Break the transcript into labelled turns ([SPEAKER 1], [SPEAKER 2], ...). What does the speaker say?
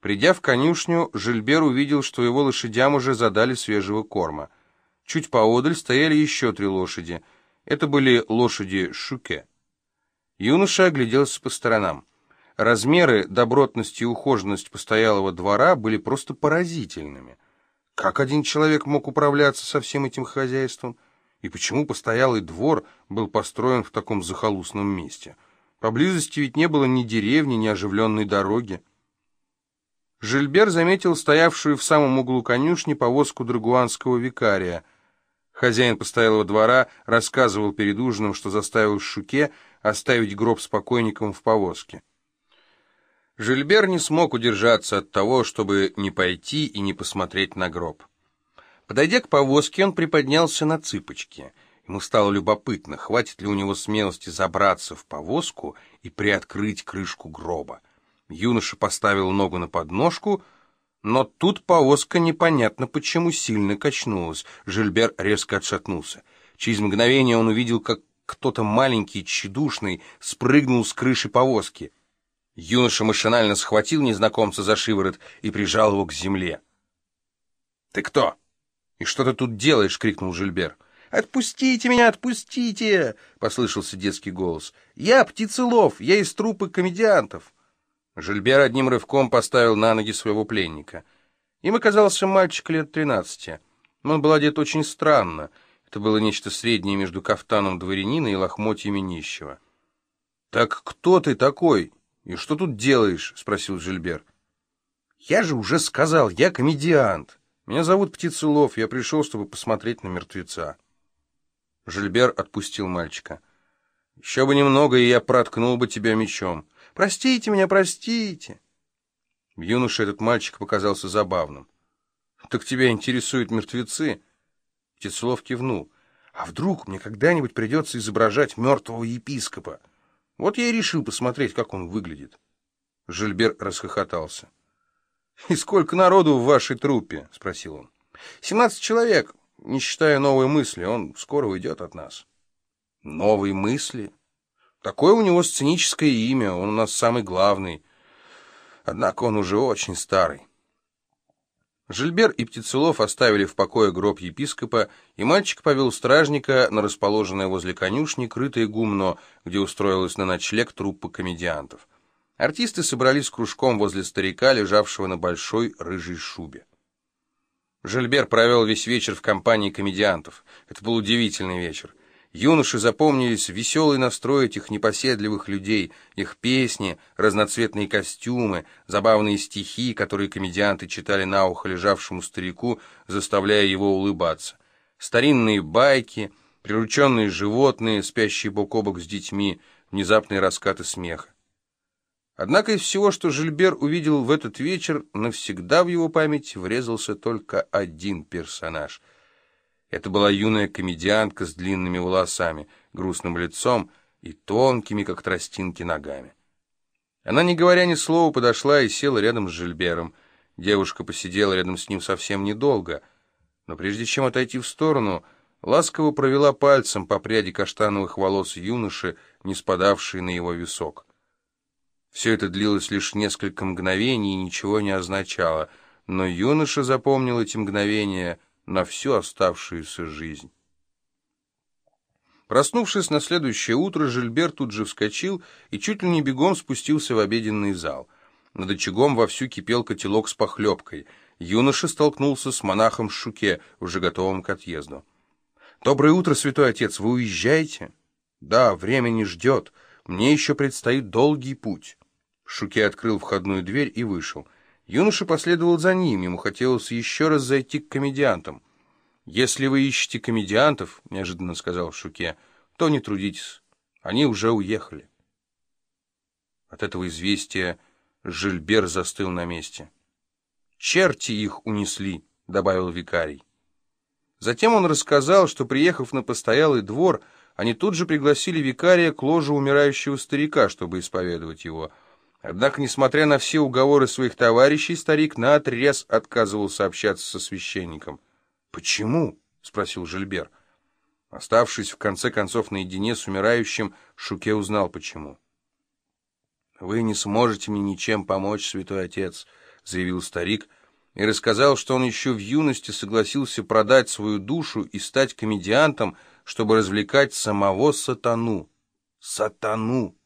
[SPEAKER 1] Придя в конюшню, Жильбер увидел, что его лошадям уже задали свежего корма. Чуть поодаль стояли еще три лошади. Это были лошади Шуке. Юноша огляделся по сторонам. Размеры, добротность и ухоженность постоялого двора были просто поразительными. Как один человек мог управляться со всем этим хозяйством? И почему постоялый двор был построен в таком захолустном месте? Поблизости ведь не было ни деревни, ни оживленной дороги. Жильбер заметил стоявшую в самом углу конюшни повозку драгуанского викария. Хозяин постоялого двора рассказывал перед ужином, что заставил Шуке оставить гроб с покойником в повозке. Жильбер не смог удержаться от того, чтобы не пойти и не посмотреть на гроб. Подойдя к повозке, он приподнялся на цыпочки. Ему стало любопытно, хватит ли у него смелости забраться в повозку и приоткрыть крышку гроба. Юноша поставил ногу на подножку, но тут повозка непонятно почему сильно качнулась. Жильбер резко отшатнулся. Через мгновение он увидел, как кто-то маленький, тщедушный, спрыгнул с крыши повозки. Юноша машинально схватил незнакомца за шиворот и прижал его к земле. «Ты кто? И что ты тут делаешь?» — крикнул Жильбер.
[SPEAKER 2] «Отпустите меня, отпустите!» — послышался детский голос. «Я птицелов, я из трупы комедиантов».
[SPEAKER 1] Жильбер одним рывком поставил на ноги своего пленника. Им оказался мальчик лет тринадцати. Он был одет очень странно. Это было нечто среднее между кафтаном дворянина и лохмотьями нищего. «Так кто ты такой? И что тут делаешь?» — спросил Жильбер.
[SPEAKER 2] «Я же уже сказал, я комедиант. Меня зовут Птицелов, я пришел, чтобы посмотреть на мертвеца».
[SPEAKER 1] Жильбер отпустил мальчика. «Еще бы немного, и я проткнул бы тебя мечом».
[SPEAKER 2] Простите меня, простите!»
[SPEAKER 1] В юноше этот мальчик показался забавным. «Так тебя интересуют мертвецы?»
[SPEAKER 2] Птицелов кивнул. «А вдруг мне когда-нибудь придется изображать мертвого епископа? Вот я и решил посмотреть, как он выглядит».
[SPEAKER 1] Жильбер расхохотался.
[SPEAKER 2] «И сколько народу в вашей труппе?» — спросил он. «Семнадцать человек, не считая новой мысли. Он скоро уйдет от нас».
[SPEAKER 1] «Новые мысли?» Такое у него сценическое имя, он у нас самый главный. Однако он уже очень старый. Жильбер и Птицелов оставили в покое гроб епископа, и мальчик повел стражника на расположенное возле конюшни крытое гумно, где устроилась на ночлег труппа комедиантов. Артисты собрались кружком возле старика, лежавшего на большой рыжей шубе. Жильбер провел весь вечер в компании комедиантов. Это был удивительный вечер. Юноши запомнились веселый настрой этих непоседливых людей, их песни, разноцветные костюмы, забавные стихи, которые комедианты читали на ухо лежавшему старику, заставляя его улыбаться, старинные байки, прирученные животные, спящие бок о бок с детьми, внезапные раскаты смеха. Однако из всего, что Жильбер увидел в этот вечер, навсегда в его память врезался только один персонаж — это была юная комедиантка с длинными волосами, грустным лицом и тонкими, как тростинки, ногами. Она, не говоря ни слова, подошла и села рядом с Жильбером. Девушка посидела рядом с ним совсем недолго, но прежде чем отойти в сторону, ласково провела пальцем по пряди каштановых волос юноши, не спадавшей на его висок. Все это длилось лишь несколько мгновений и ничего не означало, но юноша запомнил эти мгновения — на всю оставшуюся жизнь. Проснувшись на следующее утро, Жильбер тут же вскочил и чуть ли не бегом спустился в обеденный зал. Над очагом вовсю кипел котелок с похлебкой. Юноша столкнулся с монахом Шуке, уже готовым к отъезду. «Доброе утро, святой отец, вы уезжаете?» «Да, время не ждет. Мне еще предстоит долгий путь». Шуке открыл входную дверь и вышел. Юноша последовал за ним, ему хотелось еще раз зайти к комедиантам. «Если вы ищете комедиантов, — неожиданно сказал Шуке, — то не трудитесь, они уже уехали». От этого известия Жильбер застыл на месте. «Черти их унесли», — добавил викарий. Затем он рассказал, что, приехав на постоялый двор, они тут же пригласили викария к ложу умирающего старика, чтобы исповедовать его — Однако, несмотря на все уговоры своих товарищей, старик наотрез отказывался общаться со священником. «Почему?» — спросил Жильбер. Оставшись в конце концов наедине с умирающим, Шуке узнал, почему. «Вы не сможете мне ничем помочь, святой отец», — заявил старик и рассказал, что он еще в юности согласился продать свою душу и стать комедиантом, чтобы развлекать самого сатану. Сатану!